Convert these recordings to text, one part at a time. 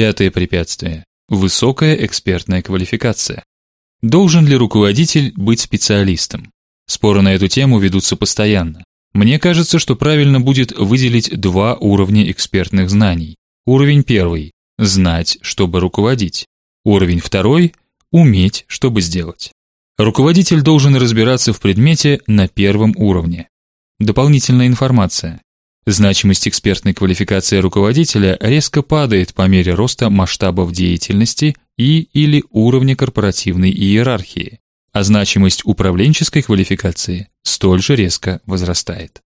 Пятое препятствие высокая экспертная квалификация. Должен ли руководитель быть специалистом? Споры на эту тему ведутся постоянно. Мне кажется, что правильно будет выделить два уровня экспертных знаний. Уровень первый знать, чтобы руководить. Уровень второй уметь, чтобы сделать. Руководитель должен разбираться в предмете на первом уровне. Дополнительная информация. Значимость экспертной квалификации руководителя резко падает по мере роста масштабов деятельности и или уровня корпоративной иерархии, а значимость управленческой квалификации столь же резко возрастает.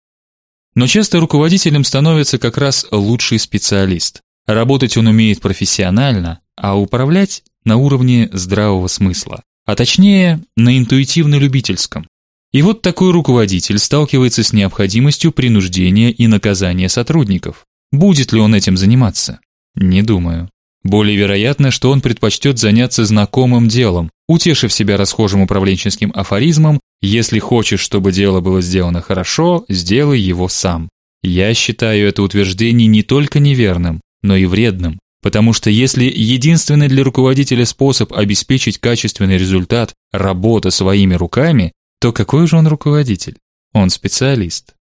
Но часто руководителем становится как раз лучший специалист. Работать он умеет профессионально, а управлять на уровне здравого смысла, а точнее, на интуитивно-любительском. И вот такой руководитель сталкивается с необходимостью принуждения и наказания сотрудников. Будет ли он этим заниматься? Не думаю. Более вероятно, что он предпочтет заняться знакомым делом, утешив себя расхожим управленческим афоризмом: если хочешь, чтобы дело было сделано хорошо, сделай его сам. Я считаю это утверждение не только неверным, но и вредным, потому что если единственный для руководителя способ обеспечить качественный результат работа своими руками, то какой же он руководитель? Он специалист.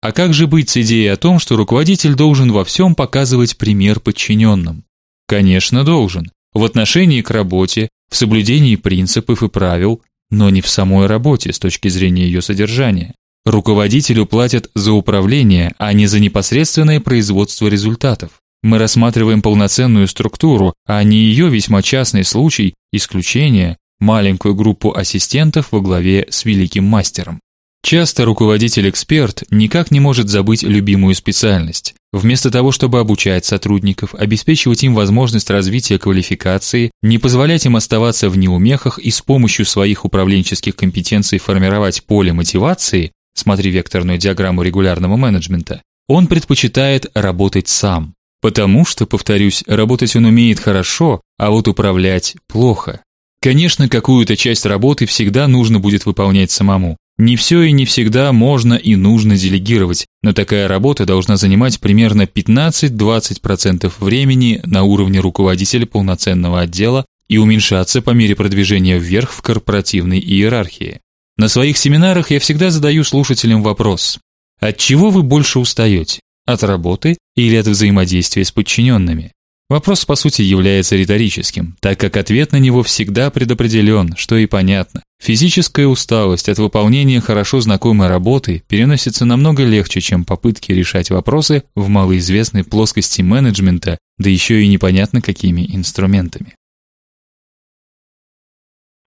А как же быть с идеей о том, что руководитель должен во всем показывать пример подчиненным? Конечно, должен. В отношении к работе, в соблюдении принципов и правил, но не в самой работе с точки зрения ее содержания. Руководителю платят за управление, а не за непосредственное производство результатов. Мы рассматриваем полноценную структуру, а не ее весьма частный случай, исключение, маленькую группу ассистентов во главе с великим мастером. Часто руководитель-эксперт никак не может забыть любимую специальность. Вместо того, чтобы обучать сотрудников, обеспечивать им возможность развития квалификации, не позволять им оставаться в неумехах и с помощью своих управленческих компетенций формировать поле мотивации, смотри векторную диаграмму регулярного менеджмента, он предпочитает работать сам. Потому что, повторюсь, работать он умеет хорошо, а вот управлять плохо. Конечно, какую-то часть работы всегда нужно будет выполнять самому. Не все и не всегда можно и нужно делегировать, но такая работа должна занимать примерно 15-20% времени на уровне руководителя полноценного отдела и уменьшаться по мере продвижения вверх в корпоративной иерархии. На своих семинарах я всегда задаю слушателям вопрос: от чего вы больше устаете? От работы или от взаимодействия с подчиненными? Вопрос по сути является риторическим, так как ответ на него всегда предопределен, что и понятно. Физическая усталость от выполнения хорошо знакомой работы переносится намного легче, чем попытки решать вопросы в малоизвестной плоскости менеджмента, да еще и непонятно какими инструментами.